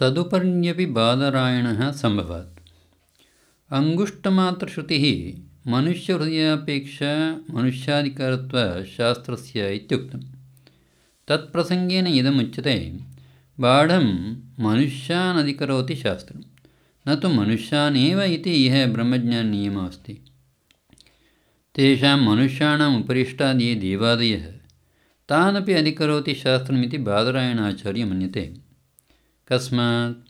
तदुपर्ण्यपि बादरायणः सम्भवात्। अङ्गुष्टमात्रश्रुतिः मनुष्यहृदयापेक्षा मनुष्याधिकारत्वशास्त्रस्य इत्युक्तं तत्प्रसङ्गेन इदमुच्यते बाढं मनुष्यानधिकरोति शास्त्रं न तु मनुष्यानेव इति इह ब्रह्मज्ञाननियमो अस्ति तेषां मनुष्याणाम् उपरिष्टाद् ये देवादयः तानपि अधिकरोति शास्त्रमिति बादरायणाचार्य मन्यते कस्मात्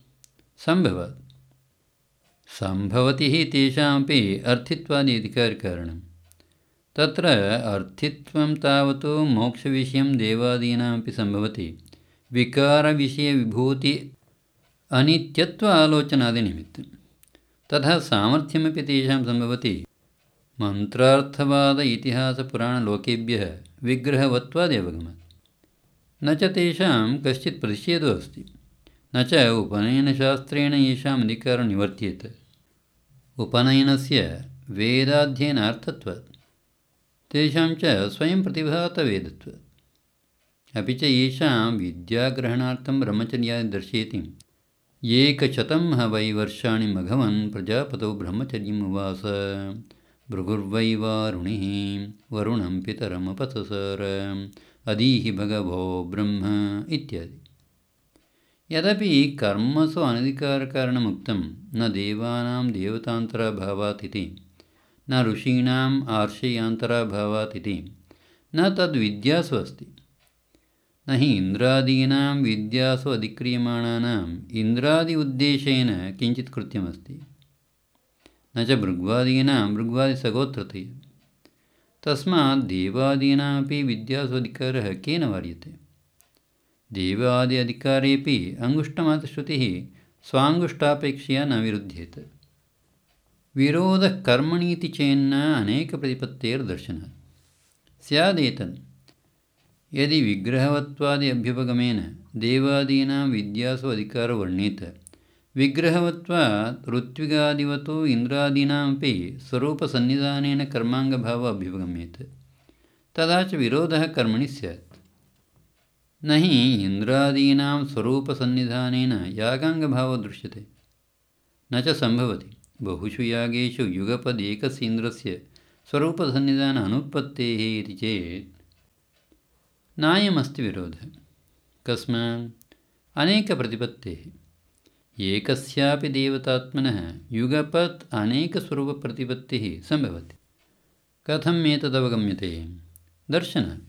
सम्भवात्। सम्भवति हि तेषामपि अर्थित्वादि अधिकारकारणं तत्र अर्थित्वं तावत् मोक्षविषयं देवादीनामपि सम्भवति। विकारविषयविभूति अनित्यत्व आलोचनादिनिमित्तं तथा सामर्थ्यमपि तेषां सम्भवति। मन्त्रार्थवाद इतिहासपुराणलोकेभ्यः विग्रहवत्वादेवगमत्। न च तेषां कश्चित् प्रतिषेधो अस्ति न च उपनयनशास्त्रेण येषाम् अधिकारं निवर्त्येत। उपनयनस्य वेदाध्ययनार्थत्वात्। तेषां च स्वयं प्रतिभातवेदत्वात्। अपि च येषां विद्याग्रहणार्थं ब्रह्मचर्यादि दर्शयति। एकशतं वै वर्षाणि मघवन् प्रजापतौ ब्रह्मचर्यम् उवास। भृगुर्वै वारुणिः वरुणं पितरमपससर। अदीहि भगवो ब्रह्म इत्यादि यदपि कर्मसु अनधिकारकारणमुक्तं न देवानां देवतान्तराभावात् इति न ऋषीणाम् आर्षयान्तराभावात् इति न तद्विद्यासु अस्ति न हि इन्द्रादीनां विद्यासु अधिक्रियमाणानाम् इन्द्रादि उद्देशेन किञ्चित् कृत्यमस्ति। न च भृग्वादीनां भृग्वादिसगोत्रतया। तस्मात् देवादीनामपि विद्यासु अधिकारः केन वार्यते देवादि अधिकारेपि अङ्गुष्टमात्रश्रुतिः स्वाङ्गुष्टापेक्षया न विरुध्येत विरोधः कर्मणीति चेन्न अनेकप्रतिपत्तेर्दर्शनात् स्यादेतत् यदि विग्रहवत्वादि अभ्युपगमेन देवादीनां विद्यासु अधिकारो वर्ण्येत विग्रहवत्वात् ऋत्विगादिवतो इन्द्रादीनामपि स्वरूपसन्निधानेन कर्माङ्गभावो अभ्युपगम्येत तदा च विरोधः कर्मणि स्यात् न हि इन्द्रादीनां स्वरूपसन्निधानेन यागाङ्गभावो दृश्यते। न च सम्भवति। बहुषु यागेषु युगपदेकस्य इन्द्रस्य स्वरूपसन्निधान अनुत्पत्तेः इति चेत् नायमस्ति विरोधः। कस्मात् अनेकप्रतिपत्तेः एकस्यापि देवतात्मनः युगपत् अनेकस्वरूपप्रतिपत्तिः सम्भवति। कथम् एतदवगम्यते? दर्शनात्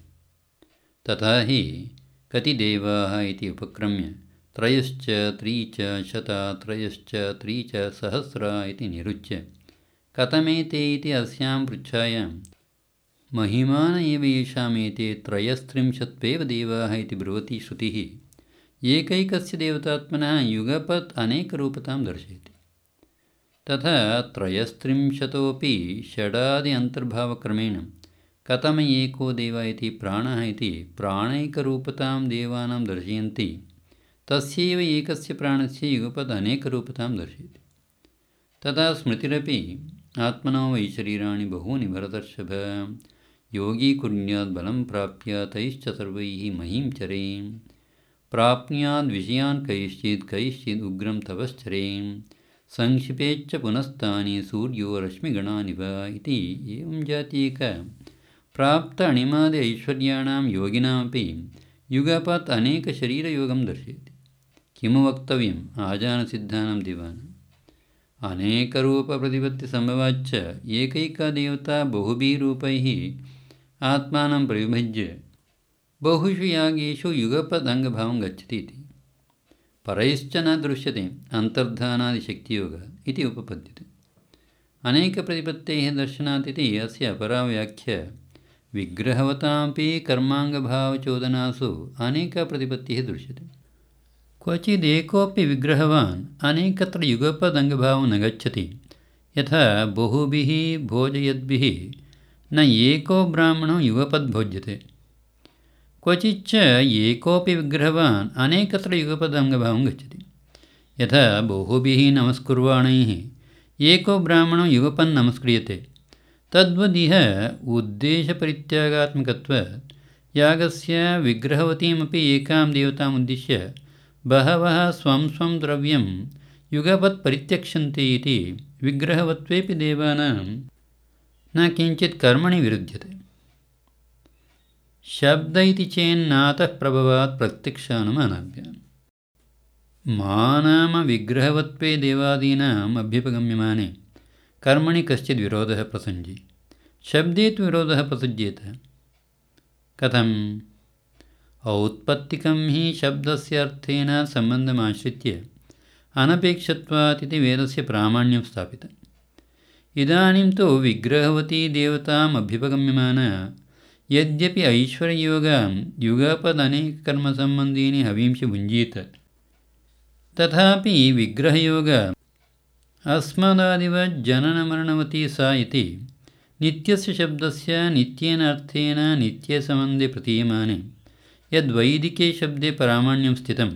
तथा हि कति देवाः इति उपक्रम्य त्रयश्च त्री च शता त्रयश्च त्री च सहस्रा इति निरुच्य। कथमेते इति अस्यां पृच्छायां, महिमान एव येषामेते त्रयस्त्रिंशत्वेव देवाः इति ब्रुवती श्रुतिः। एकैकस्य देवतात्मनः युगपत् अनेकरूपतां दर्शयति। तथा त्रयस्त्रिंशतोपि षडादि अन्तर्भावक्रमेण कथम एको देव इति प्राणः इति प्राणैकरूपतां देवानां दर्शयन्ति तस्यैव एकस्य प्राणस्य युगपत् अनेकरूपतां दर्शयति। तथा स्मृतिरपि आत्मनो वै शरीराणि बहूनि भरतर्षभ योगी कुर्यात् बलं प्राप्य तैश्च सर्वैः महीं चरें प्राप्नुयाद् विषयान् कैश्चित् कैश्चित् उग्रं तपश्चरें संक्षिपेच्च पुनस्तानि सूर्यो रश्मिगणानिव इति एवं जातीयक प्राप्त अणिमादि ऐश्वर्याणां योगिनामपि युगपत् अनेकशरीरयोगं दर्शयति। किमु वक्तव्यम् आजानसिद्धानां दिवानम् अनेकरूपप्रतिपत्तिसम्भवाच्च एकैका देवता बहुभिः रूपैः आत्मानं प्रविभज्य बहुषु यागेषु युगपदङ्गभावं गच्छति इति। परैश्च न दृश्यते अन्तर्धानादिशक्तियोगः इति उपपद्यते। अनेकप्रतिपत्तेः दर्शनात् इति अस्य अपरा व्याख्या विग्रहवतामपि कर्माङ्गभावचोदनासु अनेकप्रतिपत्तिः दृश्यते। क्वचिदेकोऽपि विग्रहवान् अनेकत्र युगपदङ्गभावं न गच्छति। यथा बहुभिः भोजयद्भिः न एको ब्राह्मणो युगपद्भोज्यते क्वचिच्च एकोऽपि विग्रहवान् अनेकत्र युगपदङ्गभावं गच्छति। यथा बहुभिः नमस्कुर्वाणैः, एको ब्राह्मणो युगपन् नमस्क्रियते। तद्वदिह उद्देशपरित्यागात्मकत्वात् यागस्य विग्रहवतीमपि एकां देवताम् उद्दिश्य बहवः स्वं स्वं द्रव्यं युगपत् परित्यक्षन्ति इति विग्रहवत्वेपि देवानां न किञ्चित् कर्मणि विरुध्यते। शब्द इति चेन्नातः प्रभवात् प्रत्यक्षानुमानाभ्याम् मा नाम विग्रहवत्वे देवादीनाम् अभ्युपगम्यमाने कर्मणि कश्चित् विरोधः प्रसञ्जि। शब्दे तु विरोधः प्रसज्येत। कथम्? औत्पत्तिकं हि शब्दस्य अर्थेन सम्बन्धमाश्रित्य अनपेक्षत्वात् इति वेदस्य प्रामाण्यं स्थापितम् इदानीं तु विग्रहवती देवताम् अभ्युपगम्यमाना यद्यपि ऐश्वर्ययोगं युगपदनेककर्मसम्बन्धीनि हवींषि भुञ्जीत। तथापि विग्रहयोग अस्मदादिवत् जननमरणवती सा इति। नित्यस्य शब्दस्य नित्येन अर्थेन नित्यसम्बन्धे प्रतीयमाने। यद्वैदिके शब्दे प्रामाण्यं स्थितं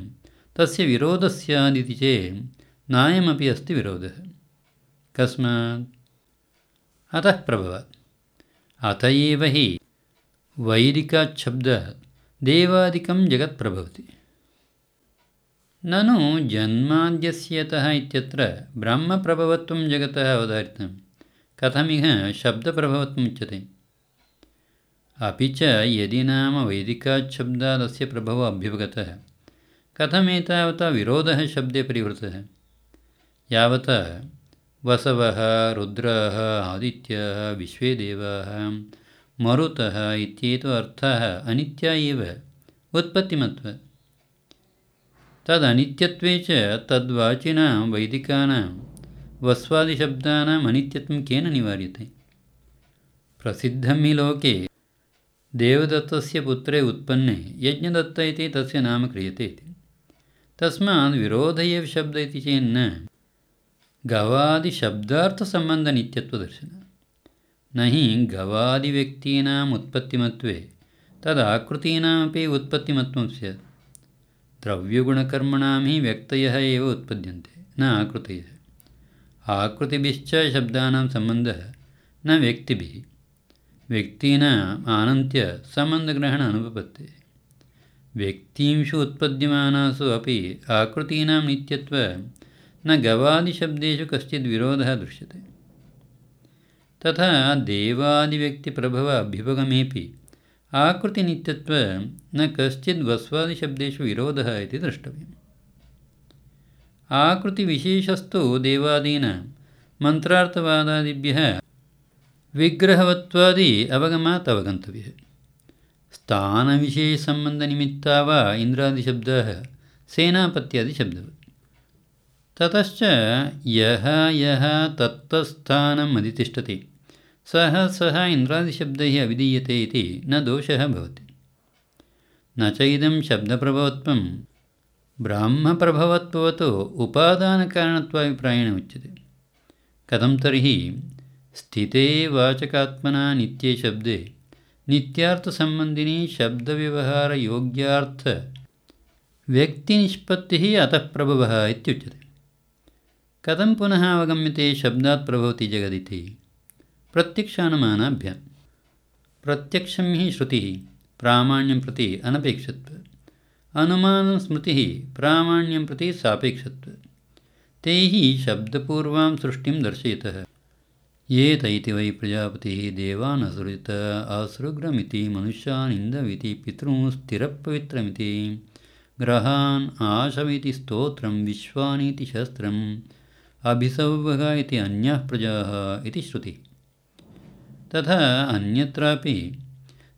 तस्य विरोधः स्यादिति चेत् नायमपि अस्ति विरोधः। कस्मात्? अतः प्रभवात्। अत एव हि वैदिकाच्छब्दः देवादिकं जगत् प्रभवति ननु जन्माद्यस्यतः इत्यत्र ब्रह्मप्रभवत्वं जगतः अवधारितं। कथमिह शब्दप्रभवत्वमुच्यते अपि च यदि नाम वैदिकाच्छब्दादस्य प्रभवो अभ्युपगतः कथमेतावता विरोधः शब्दे परिवृतः? यावता वसवः रुद्राः आदित्याः विश्वे देवाः मरुतः इत्येतो अर्थः अनित्या एव उत्पत्तिमत्व तदनित्यत्वे च तद्वाचिनां वैदिकानां वस्वादिशब्दानाम् अनित्यत्वं केन निवार्यते? प्रसिद्धं हि लोके देवदत्तस्य पुत्रे उत्पन्ने यज्ञदत्त इति तस्य नाम क्रियते इति। तस्मात् विरोध एव शब्द इति चेन्न। गवादिशब्दार्थसम्बन्धनित्यत्वदर्शनम् न हि गवादिव्यक्तीनाम् उत्पत्तिमत्वे तदाकृतीनामपि उत्पत्तिमत्वं स्यात् द्रव्यगुणकर्मणां हि व्यक्तयः एव उत्पद्यन्ते न आकृतयः। आकृतिभिश्च शब्दानां सम्बन्धः न व्यक्तिभिः। व्यक्तीनाम् आनन्त्य सम्बन्धग्रहण अनुपपत्ते व्यक्तींषु उत्पद्यमानासु अपि आकृतीनां नित्यत्व न गवादिशब्देषु कश्चिद् विरोधः दृश्यते। तथा देवादिव्यक्तिप्रभव अभ्युपगमेपि आकृतिनित्यत्वं न कश्चिद् वस्वादिशब्देषु विरोधः इति द्रष्टव्यम्। आकृतिविशेषस्तु देवादीनां मन्त्रार्थवादादिभ्यः विग्रहवत्वादि अवगमात् अवगन्तव्यः। स्थानविशेषसम्बन्धनिमित्ता वा इन्द्रादिशब्दाः सेनापत्यादिशब्दवत् ततश्च यः यः तत्तस्थानम् अधितिष्ठति सः सः इन्द्रादिशब्दैः अविधीयते इति न दोषः भवति। न च इदं शब्दप्रभवत्वं उपादानकारणत्वाभिप्रायेण उच्यते। कथं तर्हि स्थिते वाचकात्मना नित्ये शब्दे नित्यार्थसम्बन्धिनी शब्दव्यवहारयोग्यार्थव्यक्तिनिष्पत्तिः अतः प्रभवः इत्युच्यते। कथं पुनः अवगम्यते शब्दात् प्रभवति जगदिति प्रत्यक्षानुमानाभ्यां। प्रत्यक्षं हि श्रुतिः प्रामाण्यं प्रति अनपेक्षत्व। अनुमानं स्मृतिः प्रामाण्यं प्रति सापेक्षत्व। तैः शब्दपूर्वां सृष्टिं दर्शयतः। येत इति वै प्रजापतिः देवानसृजित असृग्रमिति मनुष्यानिन्दविति पितॄंस्थिरपवित्रमिति ग्रहान् आशविति स्तोत्रं विश्वानीति शस्त्रम् अभिसौभग इति अन्याः प्रजाः इति श्रुतिः तथा अन्यत्रापि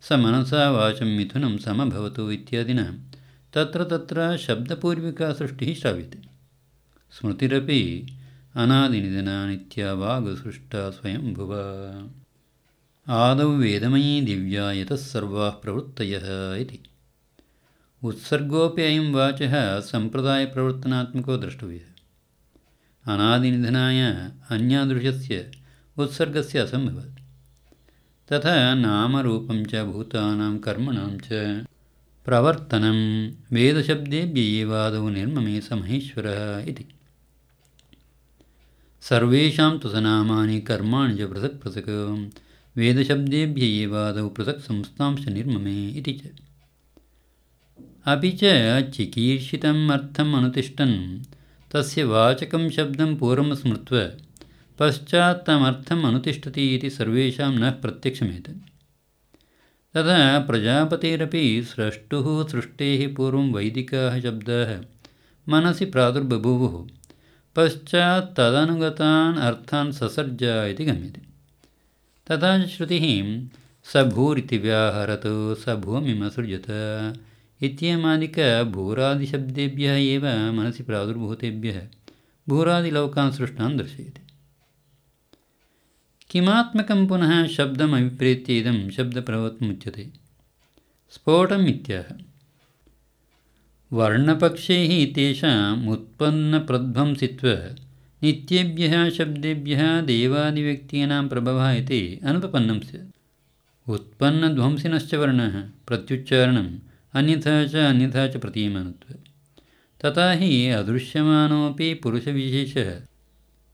स मनसा वाचं मिथुनं समभवतु इत्यादिना तत्र तत्र शब्दपूर्विका सृष्टिः श्राव्यते। स्मृतिरपि अनादिनिधना नित्या वागसृष्टा स्वयंभुव। आदौ वेदमयी दिव्या यतः सर्वाः प्रवृत्तयः इति। उत्सर्गोऽपि अयं वाचः सम्प्रदायप्रवर्तनात्मको द्रष्टव्यः। अनादिनिधनाय अन्यादृशस्य उत्सर्गस्य असम्भवत् तथा नामरूपं च भूतानां कर्मणां च। प्रवर्तनं। वेदशब्देभ्य एवादौ निर्ममे स महेश्वरः इति। सर्वेषां तु स नामानि कर्माणि च पृथक् पृथक्। वेदशब्देभ्य एवादौ पृथक् संस्थांश्च निर्ममे इति च। अपि च चिकीर्षितम् अर्थम् अनुतिष्ठन्। तस्य वाचकं शब्दं पूर्वं स्मृत्वा पश्चात् तमर्थम् अनुतिष्ठति इति न प्रत्यक्षमेतत्। तथा प्रजापतेरपि स्रष्टुः सृष्टेः पूर्वं वैदिकाः शब्दाः मनसि प्रादुर्बभूवुः पश्चात् तदनुगतान् अर्थान् ससर्ज इति तथा श्रुतिः स भूरिति व्याहरतु स भूमिमसृजत इत्येमादिकभूरादिशब्देभ्यः एव मनसि प्रादुर्भूतेभ्यः भूरादिलोकान् सृष्टान् दर्शयति। किमात्मकं पुनः शब्दमभिप्रेत्य इदं शब्दप्रभवत्वमुच्यते स्फोटम् इत्याह वर्णपक्षैः तेषाम् उत्पन्नप्रध्वंसित्वा नित्येभ्यः शब्देभ्यः देवादिव्यक्तीनां प्रभवः इति अनुपपन्नं स्यात् उत्पन्नध्वंसिनश्च वर्णः प्रत्युच्चारणम् अन्यथा च अन्यथा च प्रतीयमानत्व। तथा हि अदृश्यमानोऽपि पुरुषविशेषः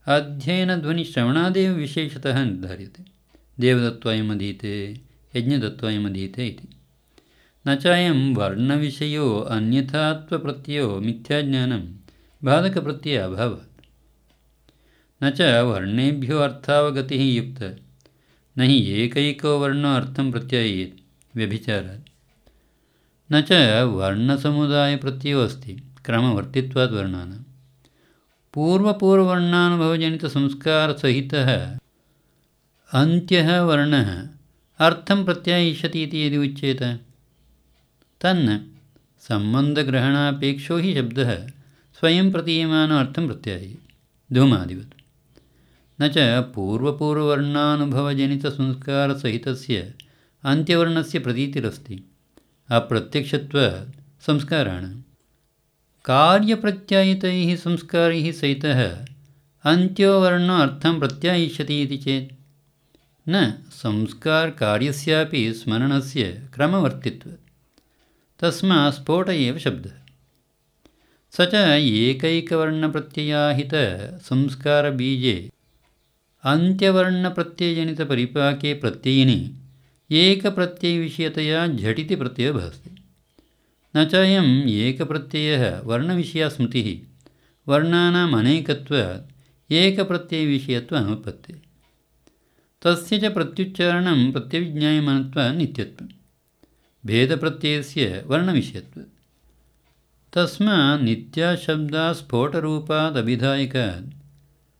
अध्ययनध्वनिश्रवणादेव विशेषतः निर्धार्यते। देवदत्त्वायमधीते यज्ञदत्त्वायमधीते इति। न चायं वर्णविषयो अन्यथात्वप्रत्ययो मिथ्याज्ञानं बाधकप्रत्यय अभवत्। न च वर्णेभ्यो अर्थावगतिः युक्ता न हि एकैको वर्णो अर्थं प्रत्ययेत् व्यभिचारात्। न च वर्णसमुदायप्रत्ययो अस्ति क्रमवर्तित्वात् वर्णानां पूर्वपूर्ववर्णानुभवजनितसंस्कारसहितः अन्त्यः वर्णः अर्थं प्रत्यायिष्यति इति यदि उच्येत। तन्न सम्बन्धग्रहणापेक्षो हि शब्दः स्वयं प्रतीयमानो अर्थं प्रत्यायि। धूमादिवत्। न च पूर्वपूर्ववर्णानुभवजनितसंस्कारसहितस्य अन्त्यवर्णस्य प्रतीतिरस्ति। अप्रत्यक्षत्वात् संस्काराणां कार्यप्रत्यायितैः संस्कारैः सहितः अन्त्यो वर्णो अर्थं इति चेत् न संस्कारकार्यस्यापि स्मरणस्य क्रमवर्तित्वात् तस्मात् स्फोट एव शब्दः। स च एकैकवर्णप्रत्ययाहितसंस्कारबीजे अन्त्यवर्णप्रत्ययजनितपरिपाके प्रत्ययिनि एकप्रत्ययविषयतया झटिति प्रत्ययो भासते न चायम् एकप्रत्ययः वर्णविषया स्मृतिः वर्णानाम् अनेकत्वात् एकप्रत्ययविषयत्व अनुपत्तिः तस्य च प्रत्युच्चारणं प्रत्यविज्ञायमानत्वात् नित्यत्वं भेदप्रत्ययस्य वर्णविषयत्वात् तस्मात् नित्याशब्दात् स्फोटरूपादभिधायकात्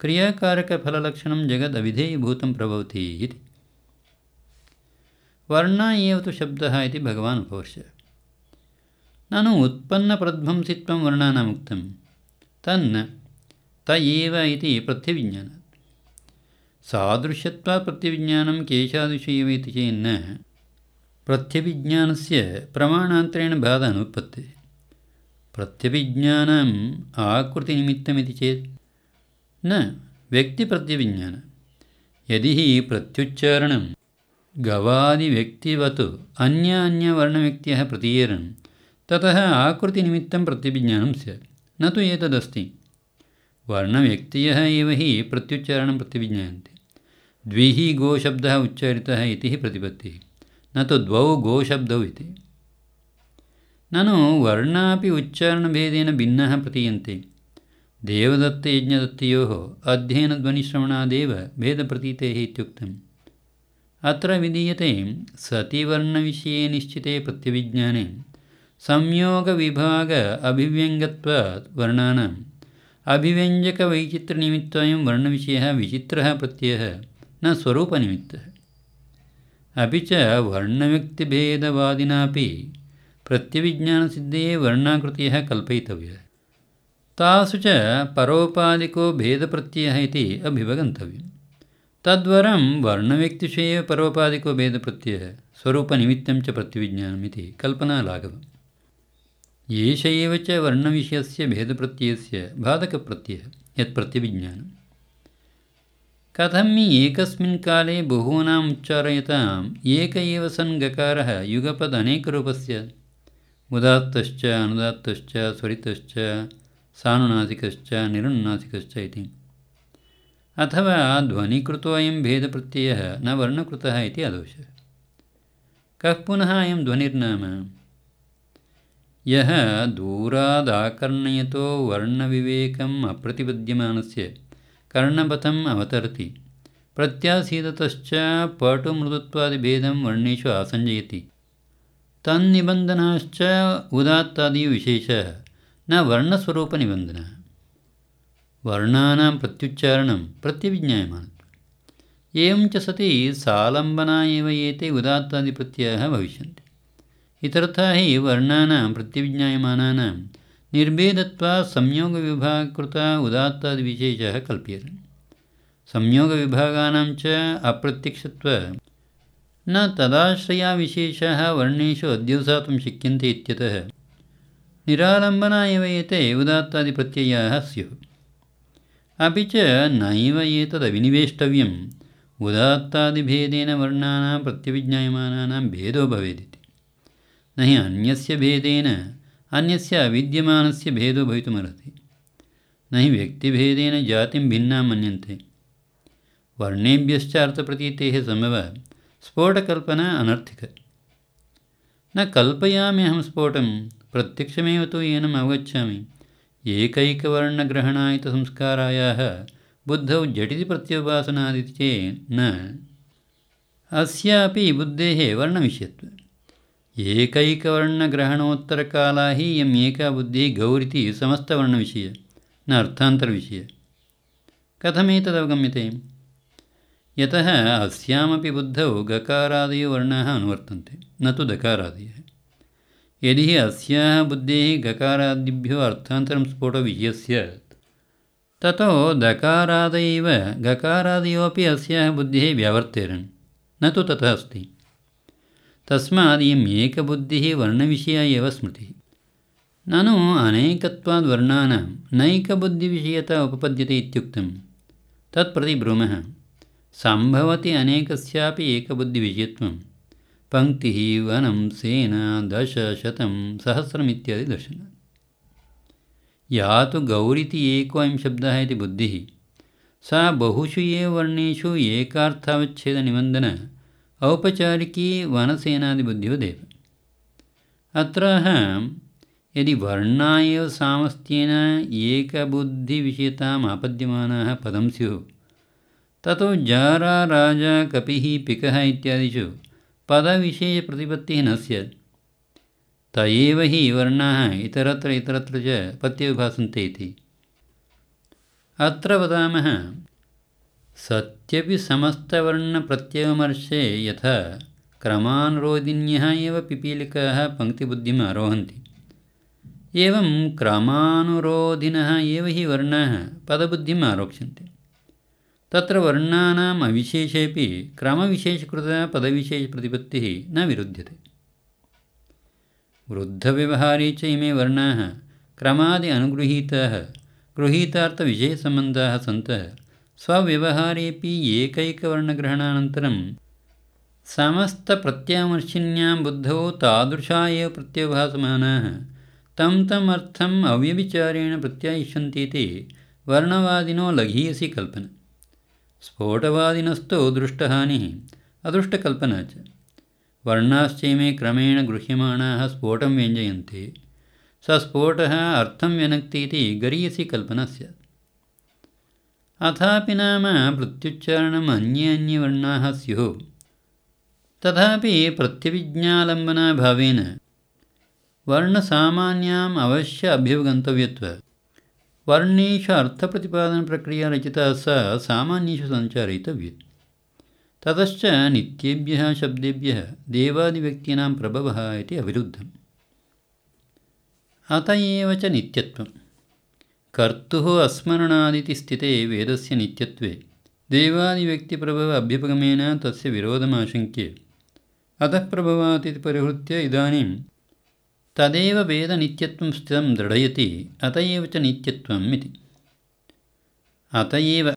क्रियाकारकफललक्षणं जगदभिधेयभूतं प्रभवति इति। वर्णा एव तु शब्दः इति भगवान् उपवर्ष्य ननु उत्पन्नप्रध्वंसित्वं वर्णानामुक्तं तन्न त एव इति प्रत्यविज्ञानात् सादृश्यत्वात् प्रत्यविज्ञानं एव इति चेन्न प्रत्यभिज्ञानस्य प्रमाणान्तरेण बाधा अनुत्पत्तिः प्रत्यभिज्ञानम् आकृतिनिमित्तमिति चेत् न व्यक्तिप्रत्यभिज्ञानं यदि हि प्रत्युच्चारणं गवादिव्यक्तिवत् अन्यान्यवर्णव्यक्त्यः प्रतीयरन् ततः आकृतिनिमित्तं प्रत्यभिज्ञानं स्यात्। न तु एतदस्ति। वर्णव्यक्तयः एव हि प्रत्युच्चारणं प्रत्यभिज्ञायन्ते द्विः गोशब्दः उच्चारितः इति प्रतिपत्तिः। न तु द्वौ गोशब्दौ इति। ननु वर्णापि उच्चारणभेदेन भिन्नः प्रतीयन्ते। देवदत्तयज्ञदत्तयोः अध्ययनध्वनिश्रवणादेव भेदप्रतीतेः इत्युक्तम्। अत्र विधीयते सतिवर्णविषये निश्चिते प्रत्यभिज्ञाने संयोगविभाग अभिव्यङ्गत्वात् वर्णानाम् अभिव्यञ्जकवैचित्र्यनिमित्तोऽयं वर्णविषयः विचित्रः प्रत्ययः न स्वरूपनिमित्तः अपि च वर्णव्यक्तिभेदवादिनापि प्रत्यभिज्ञानसिद्धे वर्णाकृतयः कल्पयितव्यः तासु च परोपादिको भेदप्रत्ययः इति अभिवगन्तव्यं तद्वरं वर्णव्यक्तिषु एव परोपादिको भेदप्रत्ययः स्वरूपनिमित्तं च प्रत्यभिज्ञानमिति कल्पनालाघवम् एष एव च वर्णविषयस्य भेदप्रत्ययस्य बाधकप्रत्ययः यत् कथं हि एकस्मिन् काले बहूनाम् उच्चारयताम् एक एव सन् गकारः युगपदनेकरूपस्य। उदात्तश्च अनुदात्तश्च स्वरितश्च सानुनासिकश्च निरनुनासिकश्च इति। अथवा ध्वनिकृतोऽयं भेदप्रत्ययः न वर्णकृतः इति आदोषः। कः पुनः अयं ध्वनिर्नाम यः दूरादाकर्णयतो वर्णविवेकम् अप्रतिपद्यमानस्य कर्णपथम् अवतरति। प्रत्यासीदतश्च पटुमृदुत्वादिभेदं वर्णेषु आसञ्जयति। तन्निबन्धनाश्च उदात्तादिविशेषः न वर्णस्वरूपनिबन्धनः। वर्णानां प्रत्युच्चारणं प्रत्यभिज्ञायमानत्वम् एवं च सति सालम्बना एव एते उदात्तादिप्रत्ययाः भविष्यन्ति इतरथा हि वर्णानां प्रत्यभिज्ञायमानानां निर्भेदत्वात् संयोगविभागकृता उदात्तादिविशेषः कल्प्यते। संयोगविभागानां च अप्रत्यक्षत्व न तदाश्रयाविशेषाः वर्णेषु अध्यवसातुं शक्यन्ते इत्यतः निरालम्बना एव एते उदात्तादिप्रत्ययाः स्युः। अपि च नैव एतदविनिवेष्टव्यम्। उदात्तादिभेदेन वर्णानां प्रत्यभिज्ञायमानानां भेदो भवेदिति न हि अन्यस्य भेदेन अन्यस्य अविद्यमानस्य भेदो भवितुमर्हति। न हि व्यक्तिभेदेन जातिं भिन्नां मन्यन्ते। वर्णेभ्यश्च अर्थप्रतीतेः समवः स्फोटकल्पना अनर्थिक। न कल्पयामि अहं स्फोटं प्रत्यक्षमेव तु येनम् अवगच्छामि। एकैकवर्णग्रहणायितसंस्कारायाः बुद्धौ झटिति प्रत्युपासनादिति चेत् न। अस्यापि बुद्धेः वर्णविषयत्वम् एकैकवर्णग्रहणोत्तरकाला हि इयम् एका बुद्धिः गौरिति समस्तवर्णविषय न अर्थान्तरविषय कथमेतदवगम्यते यतः अस्यामपि बुद्धौ गकारादयो वर्णाः अनुवर्तन्ते न तु दकारादयः यदि अस्याः बुद्धेः गकारादिभ्यो अर्थान्तरं स्फोटविषयः स्यात् ततो दकारादयैव गकारादयोपि अस्याः बुद्धिः व्यावर्तेरन् न तु तथा अस्ति तस्मात् इयम् एकबुद्धिः वर्णविषया एव स्मृतिः। ननु अनेकत्वाद्वर्णानां नैकबुद्धिविषयता उपपद्यते इत्युक्तं तत्प्रति ब्रूमः। सम्भवति अनेकस्यापि एकबुद्धिविषयत्वं पङ्क्तिः वनं सेना दश शतं सहस्रमित्यादि दर्शनात्। या तु गौरिति एको अयं शब्दः इति बुद्धिः। सा बहुषु एव वर्णेषु एकार्थावच्छेदनिबन्धन औपचारिकी वनसेनादिबुद्धिवदेव अत्र यदि वर्णा एव सामस्त्येन एकबुद्धिविषयताम् आपद्यमानाः पदं स्युः ततो जारा राजा कपिः पिकः इत्यादिषु पदविषयप्रतिपत्तिः न स्यात् त एव हि वर्णाः इतरत्र इतरत्र च पत्यविभासन्ते इति अत्र वदामः सत्यपि समस्तवर्णप्रत्ययविमर्शे यथा क्रमानुरोधिन्यः एव पिपीलिकाः पङ्क्तिबुद्धिम् आरोहन्ति। एवं क्रमानुरोधिनः एव हि वर्णाः पदबुद्धिम् आरोक्ष्यन्ते। तत्र वर्णानाम् अविशेषेपि क्रमविशेषकृता पदविशेषप्रतिपत्तिः न विरुध्यते। वृद्धव्यवहारे च इमे वर्णाः क्रमादि अनुगृहीताः गृहीतार्थविषयसम्बन्धाः सन्तः स्वव्यवहारेपि एकैकवर्णग्रहणानन्तरं समस्तप्रत्यामर्शिन्यां बुद्धौ तादृशा एव प्रत्यवभासमानाः तं तम् अर्थम् अव्यभिचारेण प्रत्यायिष्यन्तीति वर्णवादिनो लघीयसि कल्पना। स्फोटवादिनस्तु दृष्टहानिः अदृष्टकल्पना च। वर्णाश्चैमे क्रमेण गृह्यमाणाः स्फोटं व्यञ्जयन्ति। स स्फोटः अर्थं व्यनक्ति इति गरीयसी कल्पना स्यात् अथापि नाम प्रत्युच्चारणम् अन्ये अन्ये वर्णाः स्युः। तथापि प्रत्यभिज्ञालम्बनाभावेन वर्णसामान्याम् अवश्य अभ्युपगन्तव्यत्वात् वर्णेषु अर्थप्रतिपादनप्रक्रिया रचिता सा सामान्येषु सञ्चारयितव्या। ततश्च नित्येभ्यः शब्देभ्यः देवादिव्यक्तीनां प्रभवः इति अविरुद्धम्। अत एव च नित्यत्वं कर्तुः अस्मरणादिति स्थिते वेदस्य नित्यत्वे। देवादिव्यक्तिप्रभव अभ्युपगमेन तस्य विरोधमाशङ्क्य। अतः इति परिहृत्य इदानीं तदेव वेदनित्यत्वं स्थितं दृढयति अत एव च नित्यत्वम् इति। अत एव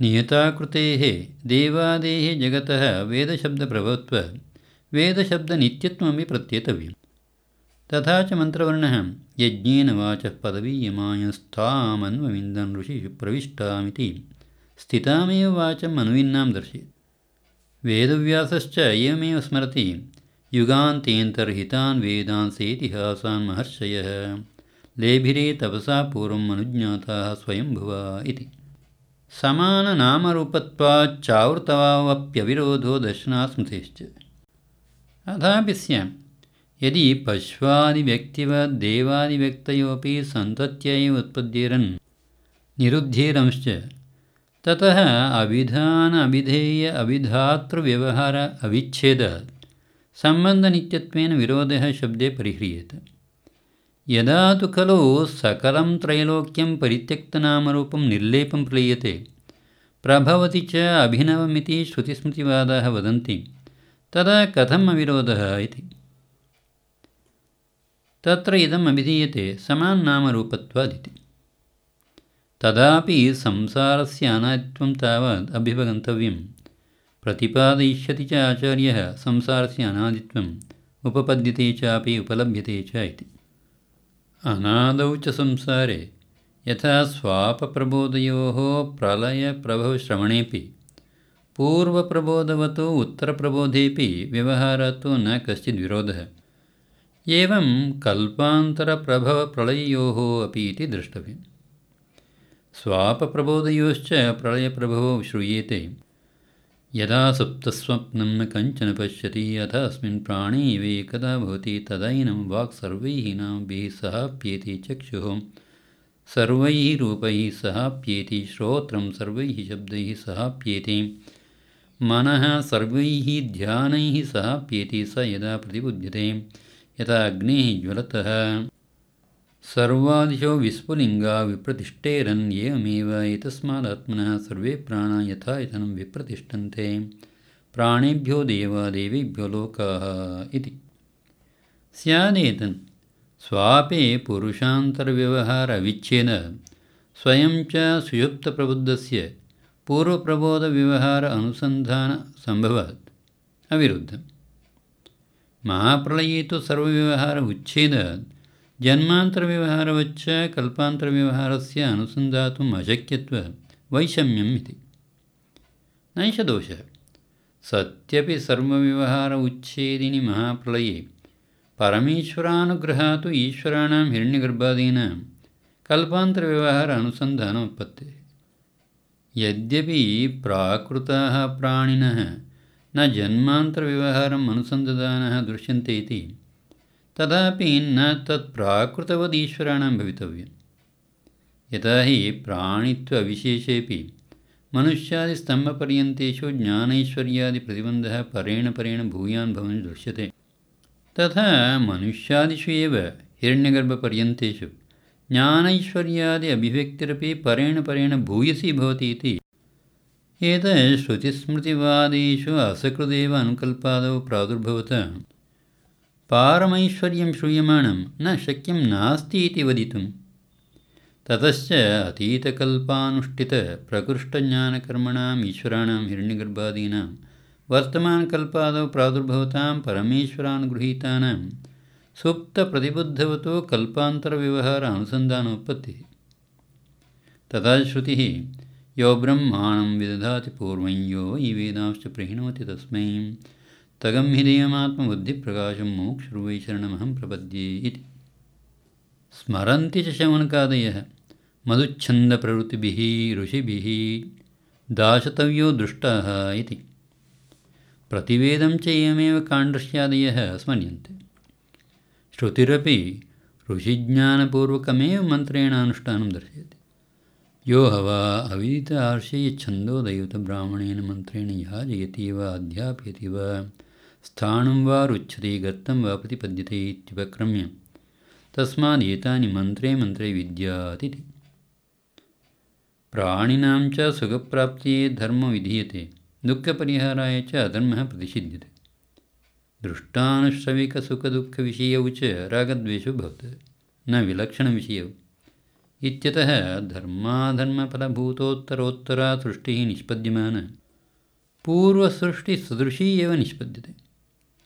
नियताकृतेः देवादेः जगतः वेदशब्दप्रभवत्व वेदशब्दनित्यत्वमपि प्रत्येतव्यं तथा च मन्त्रवर्णः। यज्ञेन वाचः पदवीयमायस्तामन्वविन्दन् ऋषिषु प्रविष्टामिति। स्थितामेव वाचम् अनुविन्नां दर्शयति। वेदव्यासश्च एवमेव स्मरति। युगान्तेऽन्तर्हितान् वेदांसेतिहासान् महर्षयः। लेभिरे तपसा पूर्वम् अनुज्ञाताः स्वयम्भुवा इति। समाननामरूपत्वाच्चावृतवावप्यविरोधो दर्शनास्मृतेश्च। अथापि स्याम् यदि पश्वादिव्यक्तिवद्देवादिव्यक्तयोऽपि सन्तत्य एव उत्पद्येरन् निरुद्धेरंश्च। ततः अभिधान अभिधेय अभिधातृव्यवहार अविच्छेदात् सम्बन्धनित्यत्वेन विरोधः शब्दे परिह्रियेत। यदा तु खलु सकलं त्रैलोक्यं परित्यक्तनामरूपं निर्लेपं प्रलीयते। प्रभवति च अभिनवमिति श्रुतिस्मृतिवादाः वदन्ति। तदा कथम् अविरोधः इति तत्र इदम् अभिधीयते समान्नामरूपत्वादिति। तदापि संसारस्य अनादित्वं तावत् अभ्युपगन्तव्यं प्रतिपादयिष्यति च आचार्यः संसारस्य अनादित्वम् उपपद्यते चापि उपलभ्यते च इति। अनादौ च संसारे यथा स्वापप्रबोधयोः प्रलयप्रभवश्रवणेऽपि पूर्वप्रबोधवतो उत्तरप्रबोधेऽपि व्यवहारात् न कश्चिद्विरोधः एवं कल्पान्तरप्रभवप्रलययोः अपि इति द्रष्टव्यम्। स्वापप्रबोधयोश्च प्रलयप्रभवो श्रूयेते यदा सुप्तस्वप्नं न कञ्चन पश्यति अथ अस्मिन् प्राणे एवेकदा भवति तदैनं वाक् सर्वैः नामभिः सहाप्येति चक्षुः सर्वैः रूपैः सहाप्येति श्रोत्रं सर्वैः शब्दैः सहाप्येति मनः सर्वैः ध्यानैः सहाप्येति स यदा प्रतिबुध्यते यथा अग्नेः ज्वलतः सर्वादिशो विस्फुलिङ्गा विप्रतिष्ठेरन् एवमेव एतस्मादात्मनः सर्वे प्राणा यथा यथनं विप्रतिष्ठन्ते। प्राणेभ्यो देवादेवेभ्यो लोकाः इति। स्यादेतन्। स्वापे पुरुषान्तरव्यवहारविच्छेद। स्वयं च सुयुक्तप्रबुद्धस्य पूर्वप्रबोधव्यवहार अनुसन्धानसम्भवात् अविरुद्धम् महाप्रलये तु सर्वव्यवहार उच्छेदात् जन्मान्तरव्यवहारवच्च कल्पान्तरव्यवहारस्य अनुसन्धातुम् अशक्यत्वात् वैषम्यम् इति। नैष दोषः सत्यपि सर्वव्यवहार उच्छेदिनि महाप्रलये। परमेश्वरानुग्रहात् ईश्वराणां हिरण्यगर्भादीनां कल्पान्तरव्यवहार अनुसन्धानमुत्पत्तेः यद्यपि प्राकृताः प्राणिनः न जन्मान्तरव्यवहारम् अनुसन्दधानः दृश्यन्ते इति। तदापि न तत् प्राकृतवदीश्वराणां भवितव्यं यतो हि प्राणित्वविशेषेपि मनुष्यादिस्तम्भपर्यन्तेषु ज्ञानैश्वर्यादिप्रतिबन्धः परेण परेण भूयान् भवन् दृश्यते। तथा मनुष्यादिषु एव हिरण्यगर्भपर्यन्तेषु ज्ञानैश्वर्यादि अभिव्यक्तिरपि परेण परेण भूयसी भवति इति एतत् श्रुतिस्मृतिवादेषु असकृदेव अनुकल्पादौ प्रादुर्भवत। पारमैश्वर्यं श्रूयमाणं न शक्यं नास्ति इति वदितुं ततश्च अतीतकल्पानुष्ठितप्रकृष्टज्ञानकर्मणाम् ईश्वराणां हिरण्यगर्भादीनां वर्तमानकल्पादौ प्रादुर्भवतां परमेश्वरानुगृहीतानां सुप्तप्रतिबुद्धवतो कल्पान्तरव्यवहार अनुसन्धानोत्पत्तिः तथा श्रुतिः यो ब्रह्माणं विदधाति पूर्वं यो वै वेदांश्च प्रहिणोति तस्मै। तगं हि देयमात्मबुद्धिप्रकाशं शरणमहं प्रपद्ये इति। स्मरन्ति च शवनकादयः मधुच्छन्दप्रवृत्तिभिः ऋषिभिः दाशतव्यो दृष्टाः इति। प्रतिवेदं च एवमेव काण्डस्यादयः स्मर्यन्ते श्रुतिरपि ऋषिज्ञानपूर्वकमेव मन्त्रेण अनुष्ठानं दर्शयति यो हवा अविदित आर्षयच्छन्दोदयुतब्राह्मणेन मन्त्रेण याजयति वा अध्यापयति वा। स्थाणुं वा रुच्छति गर्तं वा प्रतिपद्यते इत्युपक्रम्य। तस्मादेतानि मन्त्रे मन्त्रे विद्यात् प्राणिनां च सुखप्राप्त्यै धर्मो विधीयते दुःखपरिहाराय च अधर्मः प्रतिषिध्यते। दृष्टानुश्रविकसुखदुःखविषयौ च रागद्वेषो भवतः न विलक्षणविषयौ इत्यतः धर्माधर्मफलभूतोत्तरोत्तरा सृष्टिः निष्पद्यमाना। पूर्वसृष्टिसदृशी एव निष्पद्यते।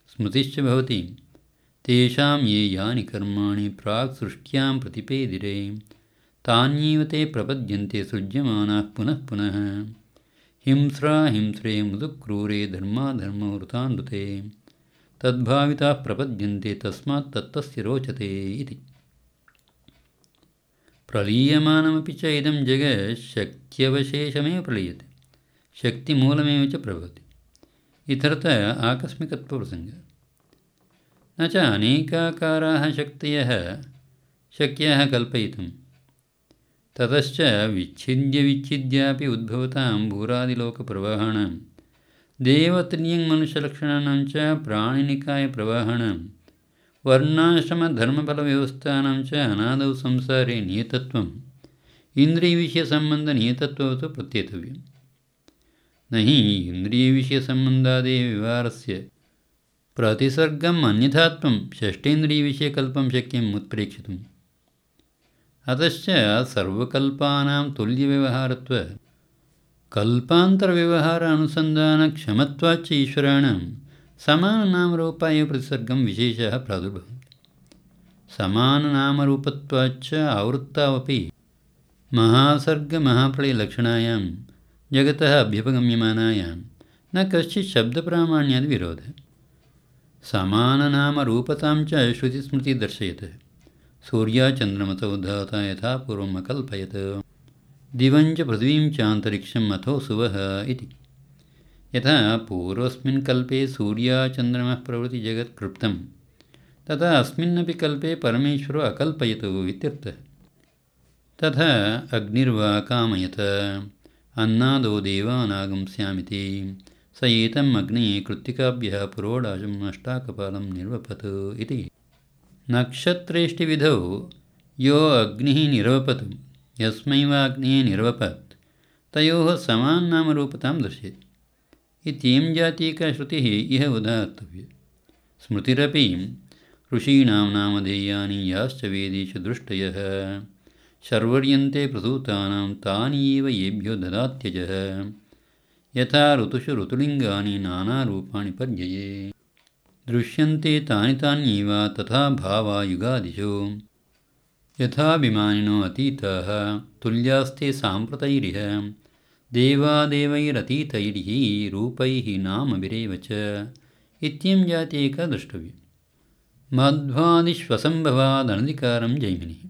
स्मृतिश्च भवति तेषां ये यानि कर्माणि प्राक् सृष्ट्यां प्रतिपेदिरे तान्येव ते प्रपद्यन्ते सृज्यमानाः पुनः पुनः। हिंस्रा हिंस्रे मृदुक्रूरे धर्माधर्मवृतान्धुते तद्भाविताः प्रपद्यन्ते तस्मात् तत्तस्य रोचते इति प्रलीयमानमपि च इदं जगशक्त्यवशेषमेव प्रलीयते। शक्तिमूलमेव च प्रभवति। इतरत आकस्मिकत्वप्रसङ्गः। न च अनेकाकाराः शक्तयः शक्याः कल्पयितुं ततश्च विच्छिद्यविच्छिद्यापि उद्भवतां भूरादिलोकप्रवाहाणां देवत्रियङ्मनुष्यलक्षणानां च प्राणिनिकायप्रवाहाणां वर्णाश्रमधर्मफलव्यवस्थानां च अनादौ संसारे नियतत्वम् इन्द्रियविषयसम्बन्धनियतत्ववत् प्रत्येतव्यं न हि इन्द्रियविषयसम्बन्धादेव व्यवहारस्य प्रतिसर्गम् अन्यथात्वं षष्ठेन्द्रियविषयकल्पं शक्यम् उत्प्रेक्षितुम्। अतश्च सर्वकल्पानां तुल्यव्यवहारत्व कल्पान्तरव्यवहार अनुसन्धानक्षमत्वाच्च ईश्वराणां समाननामरूपा एव प्रतिसर्गं विशेषः प्रादुर्भवन्ति। समाननामरूपत्वाच्च आवृत्तावपि महासर्गमहाप्रलयलक्षणायां जगतः अभ्युपगम्यमानायां न कश्चित् शब्दप्रामाण्यादिविरोधः समाननामरूपतां च श्रुतिस्मृतिः दर्शयतः। सूर्याचन्द्रमतौ धाता यथा पूर्वम् अकल्पयत् दिवञ्च पृथिवीं चान्तरिक्षम् अथो सुवः इति यथा पूर्वस्मिन् कल्पे सूर्याचन्द्रमः प्रभृति जगत् कृप्तं तथा अस्मिन्नपि कल्पे परमेश्वरो अकल्पयतु इत्यर्थः। तथा अग्निर्वा कामयत अन्नादो देवानागंस्यामिति स एतम् अग्निः कृत्तिकाभ्यः पुरोडाशम् अष्टाकपालं निर्वपत् इति। नक्षत्रेष्टिविधौ यो अग्निः निरवपत्। यस्मैवाग्निः निरवपत्। तयोः समान्नामरूपतां दर्शयति इत्ययं जातीयश्रुतिः इह उदाहर्तव्या स्मृतिरपि ऋषीणां नामधेयानि याश्च वेदेषु दृष्टयः। शर्वर्यन्ते प्रसूतानां तानि एव येभ्यो ददात्यजः। यथा ऋतुषु ऋतुलिङ्गानि नानारूपाणि पर्यये। दृश्यन्ते तानि तान्येव तथा भावा युगादिषु यथाभिमानिनो अतीताः तुल्यास्ते साम्प्रतैरिह देवादेवैरतीतैः रूपैः नामभिरेव च इत्यं जाति एका द्रष्टव्यं मध्वादिष्वसम्भवादनधिकारं जैमिनिः।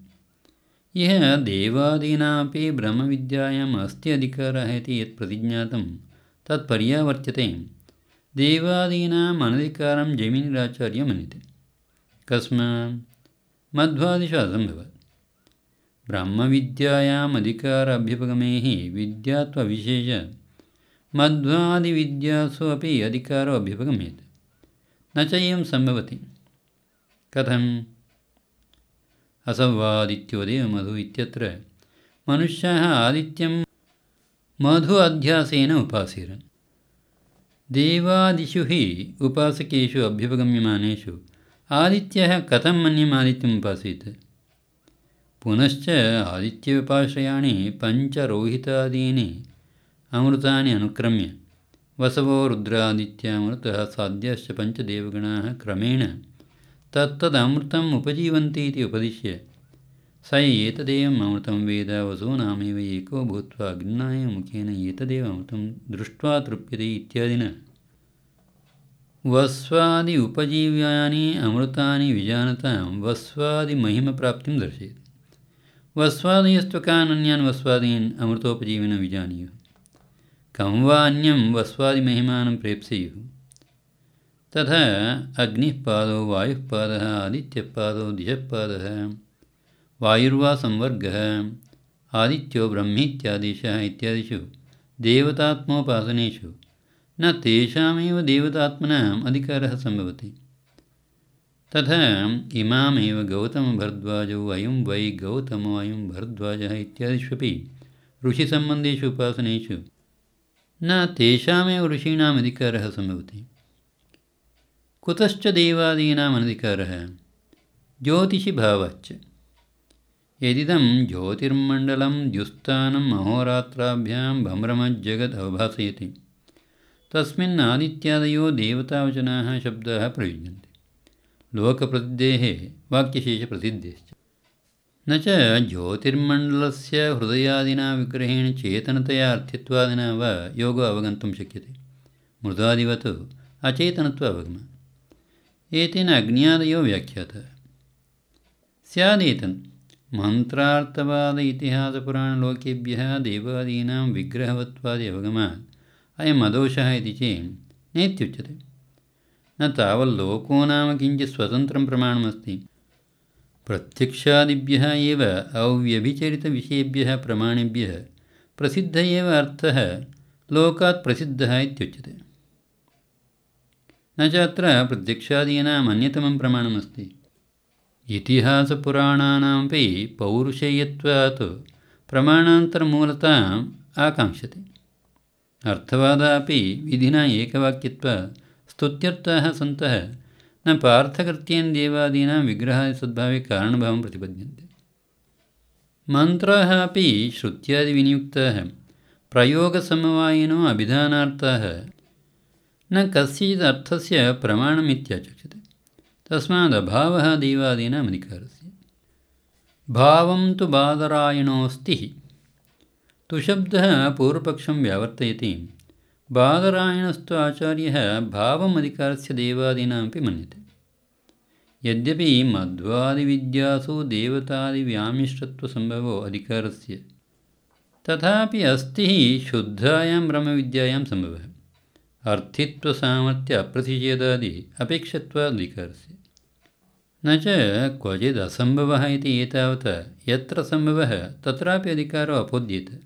यः देवादीनामपि ब्रह्मविद्यायाम् अस्ति अधिकारः इति यत् प्रतिज्ञातं तत् पर्यावर्त्यते देवादीनाम् अनधिकारं जैमिनिराचार्य मन्यते कस्मात् मध्वादिषु असम्भवात् ब्रह्मविद्यायाम् अधिकार अभ्युपगमे हि विद्यात्वविशेष मध्वादिविद्यासु अपि अधिकारो अभ्युपगम्यते न च एवं सम्भवति कथम् असंवादित्योदेव मधु इत्यत्र मनुष्याः आदित्यं मधु अध्यासेन उपासीरन् देवादिषु हि उपासकेषु अभ्युपगम्यमानेषु आदित्यः कथं मन्यम् आदित्यम् उपासीत् पुनश्च आदित्यव्यपाश्रयाणि पञ्चरोहितादीनि अमृतानि अनुक्रम्य वसवो रुद्रादित्यामृतः साध्याश्च पञ्चदेवगणाः क्रमेण तत्तदमृतम् उपजीवन्ति इति उपदिश्य स एतदेवम् अमृतं वेद वसूनामेव एको भूत्वा अग्नाय मुखेन एतदेव अमृतं दृष्ट्वा तृप्यते इत्यादिना। वस्वादि उपजीव्यानि अमृतानि विजानतां वस्वादिमहिमप्राप्तिं दर्शयति वस्वादयस्त्वकानन्यान् वस्वादीन् अमृतोपजीविन विजानीयुः। कं वा अन्यं वस्वादिमहिमानं प्रेप्स्युः तथा अग्निः पादो वायुः पादः आदित्यः पादो दिशः पादः वायुर्वा संवर्गः आदित्यो ब्रह्मीत्यादिशः इत्यादिषु देवतात्मोपासनेषु। न तेषामेव देवतात्मनाम् अधिकारः सम्भवति तथा इमामेव गौतमभरद्वाजौ अयं वै गौतमो अयं भरद्वाजः इत्यादिष्वपि ऋषिसम्बन्धेषु उपासनेषु न तेषामेव ऋषीणाम् अधिकारः सम्भवति। कुतश्च देवादीनाम् अनधिकारः ज्योतिषिभावाच्च यदिदं ज्योतिर्मण्डलं द्युस्थानम् अहोरात्राभ्यां भ्रमजगद् अवभासयति। तस्मिन् आदित्यादयो देवतावचनाः शब्दाः प्रयुज्यन्ते लोकप्रसिद्धेः वाक्यशेषप्रसिद्धेश्च। न च ज्योतिर्मण्डलस्य हृदयादिना विग्रहेण चेतनतया अर्थित्वादिना वा योगो अवगन्तुं शक्यते। मृदादिवत् अचेतनत्व अवगमः। एतेन अग्न्यादयो व्याख्यातः। स्यादेतन् मन्त्रार्थवाद इतिहासपुराणलोकेभ्यः देवादीनां विग्रहवत्वादि अवगमात् अयम् अदोषः इति चेत् नेत्युच्यते न तावल्लोको नाम किञ्चित् स्वतन्त्रं प्रमाणमस्ति। प्रत्यक्षादिभ्यः एव अव्यभिचरितविषयेभ्यः प्रमाणेभ्यः प्रसिद्ध एव अर्थः लोकात् प्रसिद्धः इत्युच्यते। न च अत्र प्रत्यक्षादीनाम् अन्यतमं प्रमाणमस्ति। इतिहासपुराणानामपि पौरुषेयत्वात् प्रमाणान्तरमूलताम् आकाङ्क्षते। अर्थवादः अपि विधिना एकवाक्यत्वा स्तुत्यर्थाः सन्तः। न पार्थकृत्येन देवादीनां विग्रहादिसद्भावे कारणभावं प्रतिपद्यन्ते। मन्त्राः अपि श्रुत्यादिविनियुक्ताः। प्रयोगसमवायिनो अभिधानार्थाः। न कस्यचित् अर्थस्य प्रमाणम् इत्याचक्षते। तस्मादभावः देवादीनाम् अधिकारस्य। भावं तु बादरायणोऽस्ति। तुशब्दः पूर्वपक्षं व्यावर्तयति बादरायणस्तु आचार्यः भावम् अधिकारस्य देवादीनामपि मन्यते। यद्यपि मध्वादिविद्यासु देवतादिव्यामिश्रत्वसम्भवो अधिकारस्य तथापि अस्ति शुद्धायां ब्रह्मविद्यायां सम्भवः। अर्थित्वसामर्थ्य अप्रतिषेधादि अपेक्षत्वाधिकारस्य न च क्वचिदसम्भवः इति एतावता यत्र सम्भवः तत्रापि अधिकारो अपोद्येत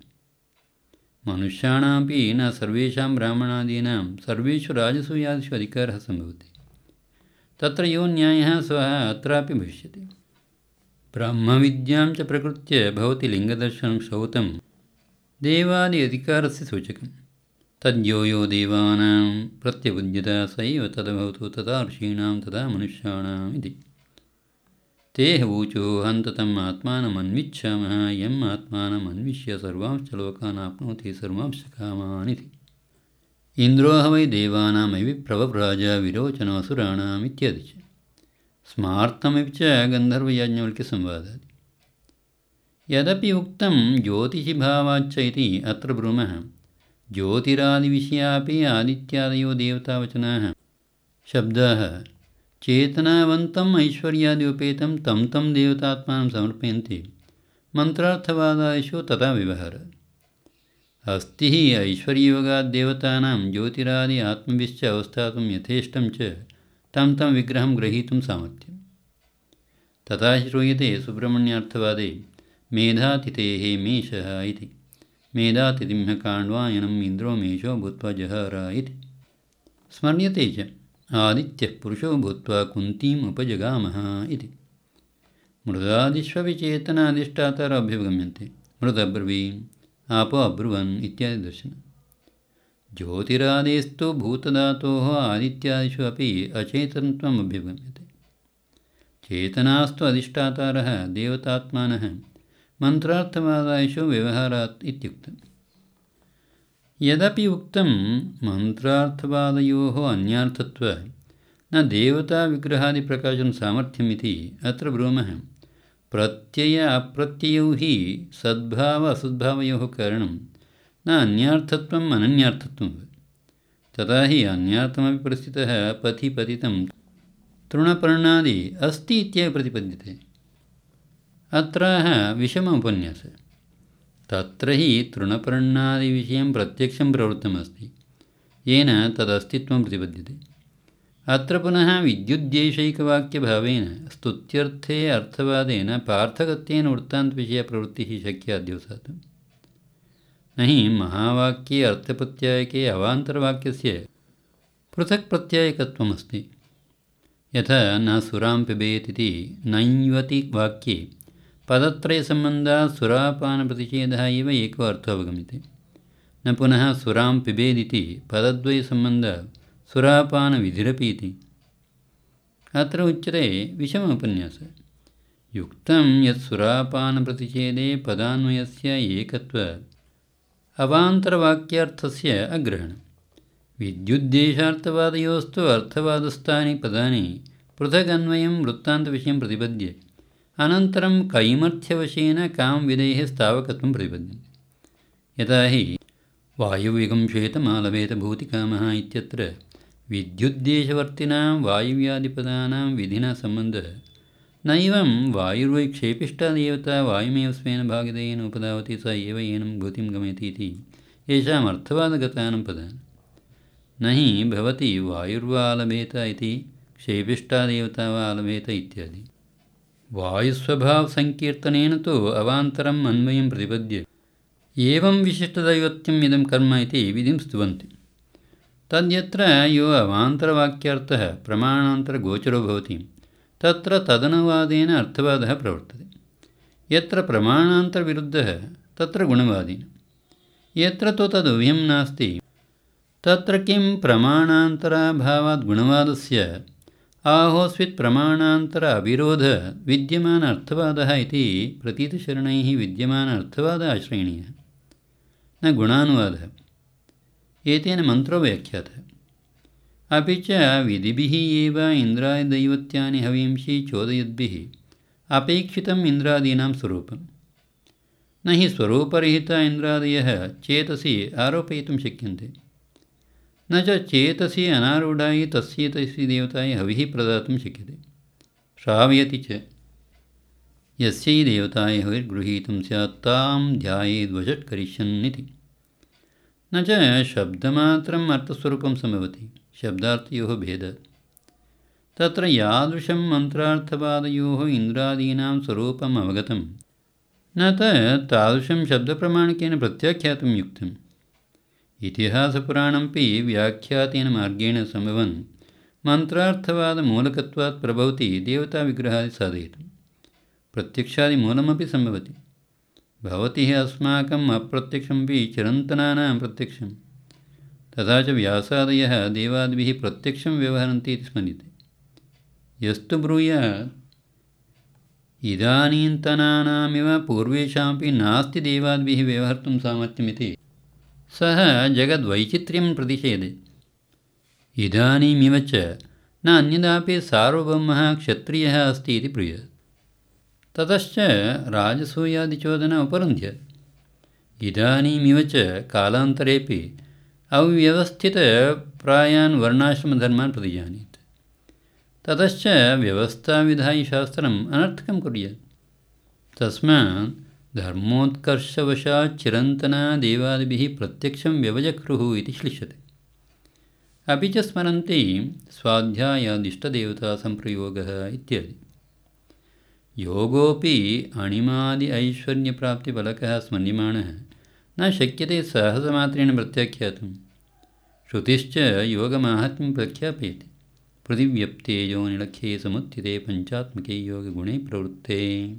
मनुष्याणामपि न सर्वेषां ब्राह्मणादीनां सर्वेषु राजसूयादिषु अधिकारः सम्भवति। तत्र यो न्यायः सः अत्रापि भविष्यति। ब्रह्मविद्यां च प्रकृत्य भवति लिङ्गदर्शनं श्रौतं देवादि अधिकारस्य सूचकं तद्यो यो देवानां प्रत्यबुध्यता स एव तद्भवतु तथा ऋषीणां तथा मनुष्याणाम् इति ते ऊचो हन्ततम् आत्मानमन्विच्छामः यम् आत्मानमन्विष्य सर्वांश्च लोकान् आप्नोति सर्वांश्च कामान् इति इन्द्रो वै देवानामवि प्रवव्राजा विरोचनासुराणाम् च। स्मार्तमपि च गन्धर्वयाज्ञवल्क्यसंवादादि। यदपि उक्तं ज्योतिषिभावाच्च इति अत्र ब्रूमः ज्योतिरादिविषयापि आदित्यादयो देवतावचनाः। शब्दाः चेतनावन्तम् ऐश्वर्याद्युपेतं तं तं देवतात्मानं समर्पयन्ति। मन्त्रार्थवादादिषु तथा व्यवहारः। अस्ति ऐश्वर्ययोगाद्देवतानां ज्योतिरादि आत्मभिश्च अवस्थातुं यथेष्टं च तं तं विग्रहं ग्रहीतुं सामर्थ्यं। तथा श्रूयते सुब्रह्मण्यार्थवादे मेधातिथेः मेषः इति। मेधातिथिंहकाण्ड्वायनम् इन्द्रो मेषो भूत्वा जहार इति। स्मर्यते च आदित्यः पुरुषो भूत्वा कुन्तीम् उपजगामः इति। मृदादिष्वपि चेतनाधिष्ठातार आपो अब्रुवन् इत्यादि दर्शनं। ज्योतिरादेस्तु भूतधातोः आदित्यादिषु अपि अचेतनत्वम् अभ्युपगम्यते चेतनास्तु अधिष्ठातारः देवतात्मानः मन्त्रार्थवादादिषु व्यवहारात् इत्युक्तम् यदपि उक्तं मन्त्रार्थवादयोः अन्यार्थत्व न देवताविग्रहादिप्रकाशनं सामर्थ्यम् इति अत्र ब्रूमः। प्रत्यय अप्रत्ययौ हि सद्भाव असद्भावयोः कारणं न अन्यार्थत्वम् अनन्यार्थत्वं तथा हि अन्यार्थमपि परिस्थितः पथि पतितं तृणपर्णादि अस्ति इत्येव प्रतिपद्यते। अत्राह विषम उपन्यासः तत्र हि तृणपर्णादिविषयं प्रत्यक्षं प्रवृत्तमस्ति। येन तदस्तित्वं प्रतिपद्यते। अत्र पुनः विद्युद्देशैकवाक्यभावेन स्तुत्यर्थे अर्थवादेन पार्थकत्वेन वृत्तान्तविषयप्रवृत्तिः शक्या अध्योसातुं न हि महावाक्ये अर्थप्रत्यायके अवान्तरवाक्यस्य पृथक् प्रत्यायकत्वमस्ति। यथा न सुरां पिबेत् इति नैवति वाक्ये पदत्रयसम्बन्धात् सुरापानप्रतिषेधः एव एको अर्थो अवगम्यते। न पुनः सुरां पिबेदिति पदद्वयसम्बन्धात् सुरापानविधिरपि इति अत्र उच्यते विषमोपन्यासः। युक्तं यत् सुरापानप्रतिषेधे पदान्वयस्य एकत्वात् अवान्तरवाक्यार्थस्य अग्रहणं। विद्युद्देशार्थवादयोस्तु अर्थवादस्थानि पदानि पृथगन्वयं वृत्तान्तविषयं प्रतिपद्य अनन्तरं कैमर्थ्यवशेन कामविधेः स्थावकत्वं प्रतिपद्यते। यथा हि वायुविगं श्वेतमालभेतभूतिकामः इत्यत्र विद्युद्देशवर्तिनां वायुव्यादिपदानां विधिना सम्बन्धः। नैवं वायुर्वै क्षेपिष्टादेवता वायुमेव स्वेन भागधेयेन उपधावति स एव एनं गतिं गमयति इति येषाम् अर्थवादगतानं पदानि। न हि भवति वायुर्वा आलभेत इति क्षेपिष्टादेवता वा आलभेत इत्यादि वायुस्वभावसङ्कीर्तनेन तु अवान्तरम् अन्वयं प्रतिपद्य। एवं विशिष्टदैवत्यम् इदं कर्म इति विधिं स्तुवन्ति। तद्यत्र यो अवान्तरवाक्यार्थः प्रमाणान्तरगोचरो भवति। तत्र तदनुवादेन अर्थवादः प्रवर्तते। यत्र प्रमाणान्तरविरुद्धः तत्र गुणवादिन। यत्र तु तदुभयं नास्ति तत्र किं प्रमाणान्तराभावात् गुणवादस्य आहोस्वित् प्रमाणान्तर अविरोधः विद्यमान अर्थवादः इति प्रतीतशरणैः विद्यमान अर्थवादः आश्रयणीयः। न गुणानुवादः। एतेन मन्त्रो व्याख्यातः। अपि च विधिभिः एव इन्द्रादिदैवत्यानि हवींषि चोदयद्भिः अपेक्षितम् इन्द्रादीनां स्वरूपं न हि स्वरूपरहित इन्द्रादयः चेतसि आरोपयितुं शक्यन्ते न च चेतसि अनारूढाय तस्य तस्य देवताय हविः प्रदातुं शक्यते। श्रावयति च। यस्यै देवताय हविर्गृहीतुं स्यात् तां ध्यायेद्वषट्करिष्यन्निति न च शब्दमात्रम् अर्थस्वरूपं सम्भवति। शब्दार्थयोः भेदः। तत्र यादृशं मन्त्रार्थवादयोः इन्द्रादीनां स्वरूपम् अवगतं न तादृशं शब्दप्रमाणकेन प्रत्याख्यातुं युक्तम् इतिहासपुराणमपि व्याख्यातेन मार्गेण सम्भवन् मन्त्रार्थवादमूलकत्वात् प्रभवति देवताविग्रहादि साधयितुं। प्रत्यक्षादिमूलमपि सम्भवति। भवति अस्माकम् अप्रत्यक्षमपि चिरन्तनानां प्रत्यक्षम्। तथा च व्यासादयः देवादिभिः प्रत्यक्षं व्यवहरन्ति इति स्मर्यते। यस्तु ब्रूयात्। इदानीन्तनानामिव पूर्वेषामपि नास्ति देवादिभिः व्यवहर्तुं सामर्थ्यमिति सः जगद्वैचित्र्यं प्रतिषेधे इदानीमिव च न अन्यदापि सार्वभौमः क्षत्रियः अस्ति इति ब्रूयात्। ततश्च राजसूयादिचोदन उपरुन्ध्य इदानीमिव च कालान्तरेपि अव्यवस्थितप्रायान् वर्णाश्रमधर्मान् प्रतिजानीत्। ततश्च व्यवस्थाविधायिशास्त्रम् अनर्थकं कुर्यात्। तस्मात् धर्मोत्कर्षवशाच्चिरन्तना देवादिभिः प्रत्यक्षं व्यवजक्रुः इति श्लिष्यते। अपि च स्मरन्ति स्वाध्यायादिष्टदेवतासम्प्रयोगः इत्यादि। योगोऽपि अणिमादि ऐश्वर्यप्राप्तिफलकः स्मर्यमाणः न शक्यते सहसमात्रेण प्रत्याख्यातुं श्रुतिश्च योगमाहात्म्यं प्रख्यापयति। पृथिव्यप्तेजो निलख्ये समुत्थिते पञ्चात्मके योगगुणे प्रवृत्ते।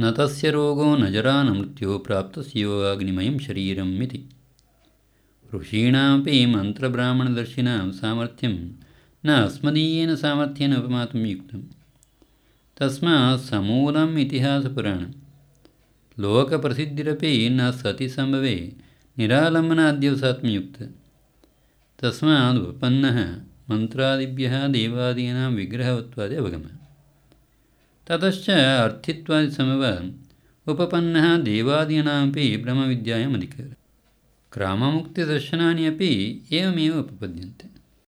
न तस्य रोगो न जरा न मृत्युः प्राप्तस्य योगाग्निमयं शरीरम् इति। ऋषीणामपि मन्त्रब्राह्मणदर्शिनां सामर्थ्यं न अस्मदीयेन सामर्थ्येन उपमातुं युक्तं तस्मात् समूलम् इतिहासपुराणं लोकप्रसिद्धिरपि न सति सम्भवे निरालम्बनाद्यवसात्मयुक्तः तस्मात् उपपन्नः मन्त्रादिभ्यः देवादीनां विग्रहवत्वादि अवगमः ततश्च अर्थित्वादिसमवान् उपपन्नः देवादीनामपि ब्रह्मविद्यायाम् अधिकारः क्राममुक्तिदर्शनानि अपि एवमेव उपपद्यन्ते